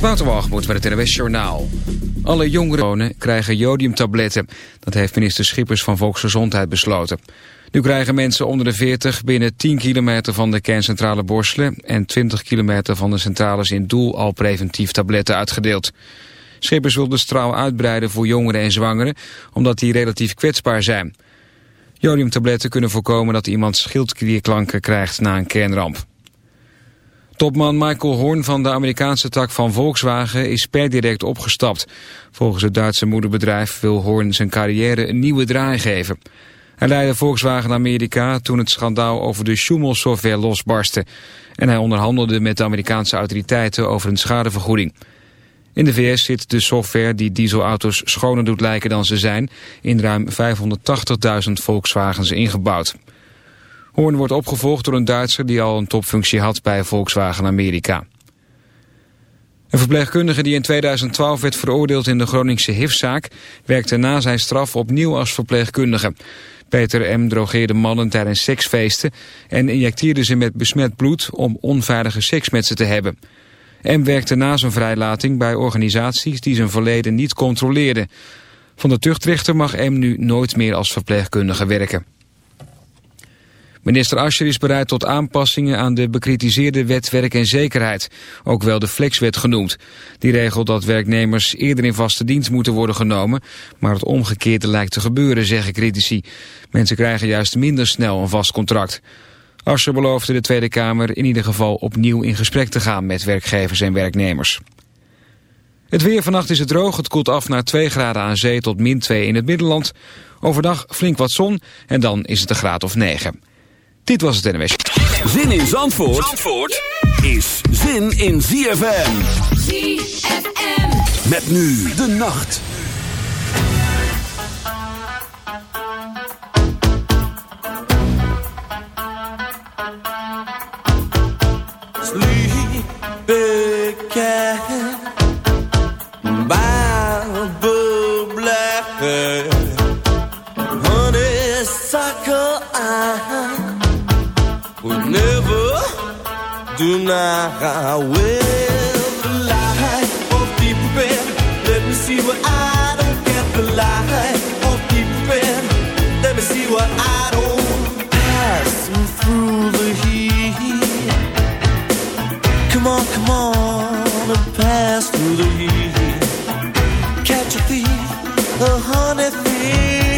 Waterwalgemoed met het NWS Journaal. Alle jongeren krijgen jodiumtabletten. Dat heeft minister Schippers van Volksgezondheid besloten. Nu krijgen mensen onder de 40 binnen 10 kilometer van de kerncentrale Borselen... en 20 kilometer van de centrales in Doel al preventief tabletten uitgedeeld. Schippers wil de straal uitbreiden voor jongeren en zwangeren... omdat die relatief kwetsbaar zijn. Jodiumtabletten kunnen voorkomen dat iemand schildklierklanken krijgt na een kernramp. Topman Michael Horn van de Amerikaanse tak van Volkswagen is per direct opgestapt. Volgens het Duitse moederbedrijf wil Horn zijn carrière een nieuwe draai geven. Hij leidde Volkswagen Amerika toen het schandaal over de Schumel-software losbarstte. En hij onderhandelde met de Amerikaanse autoriteiten over een schadevergoeding. In de VS zit de software die dieselauto's schoner doet lijken dan ze zijn... in ruim 580.000 Volkswagens ingebouwd. Hoorn wordt opgevolgd door een Duitser die al een topfunctie had bij Volkswagen Amerika. Een verpleegkundige die in 2012 werd veroordeeld in de Groningse HIV-zaak... werkte na zijn straf opnieuw als verpleegkundige. Peter M. drogeerde mannen tijdens seksfeesten... en injecteerde ze met besmet bloed om onveilige seks met ze te hebben. M. werkte na zijn vrijlating bij organisaties die zijn verleden niet controleerden. Van de tuchtrechter mag M. nu nooit meer als verpleegkundige werken. Minister Ascher is bereid tot aanpassingen aan de bekritiseerde wet werk en zekerheid, ook wel de flexwet genoemd. Die regelt dat werknemers eerder in vaste dienst moeten worden genomen, maar het omgekeerde lijkt te gebeuren, zeggen critici. Mensen krijgen juist minder snel een vast contract. Ascher beloofde de Tweede Kamer in ieder geval opnieuw in gesprek te gaan met werkgevers en werknemers. Het weer vannacht is het droog, het koelt af naar 2 graden aan zee tot min 2 in het Middenland. Overdag flink wat zon en dan is het een graad of 9. Dit was het NWS. Zin in Zandvoort, Zandvoort is zin in ZFM. ZFM. Met nu de nacht. Sleep, big cat, deny. Well, the light of deep red, let me see what I don't get. The light of deep red, let me see what I don't pass through the heat. Come on, come on, and pass through the heat. Catch a thief, a honey thief.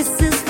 Promise not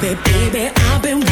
Baby, baby, I've been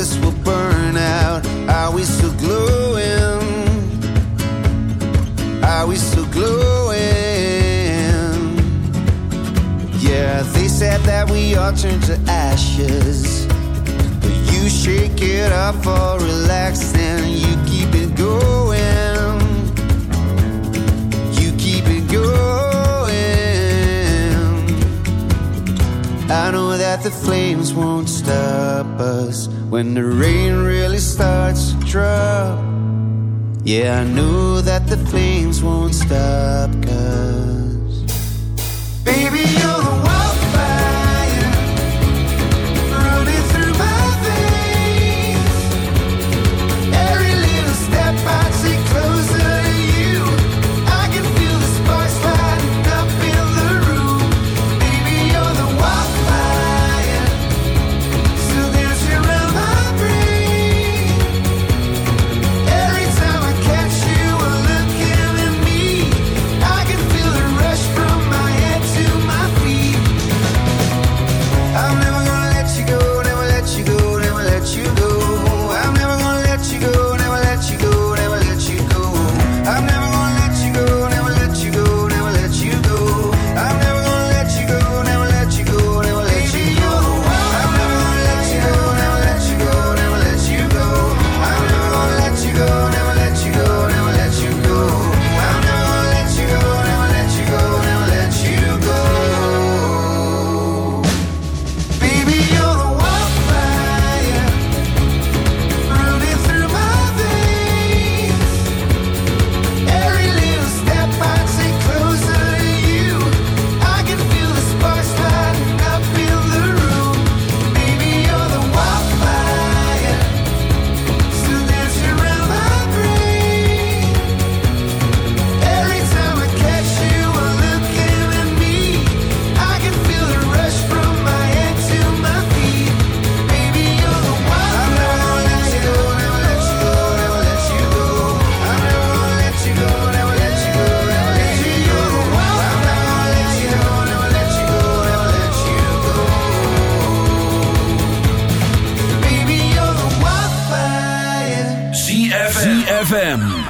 this will burn out. Are we still glowing? Are we still glowing? Yeah, they said that we all turn to ashes. But you shake it off or relax and you keep it going. You keep it going. I know that the flames won't stop us when the rain really starts to drop. Yeah, I know that the flames won't stop. Cause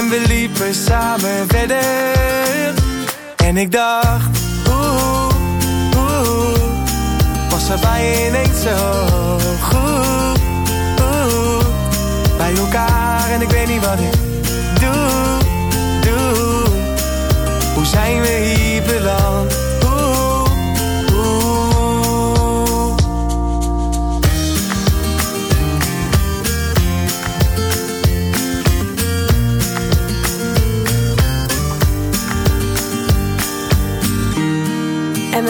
En we liepen samen verder En ik dacht Oeh, oeh was er bij je ineens zo goed. Oeh, bij elkaar en ik weet niet wat ik doe, doe. Hoe zijn we hier beland?